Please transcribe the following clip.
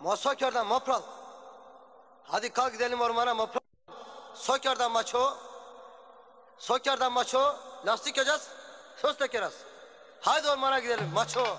Mosok oradan mopral. Hadi kalk gidelim ormana mopral. Sok oradan maço. Sok oradan maço. Lastik yiyeceğiz. Söz dökeriz. Haydi ormana gidelim maço.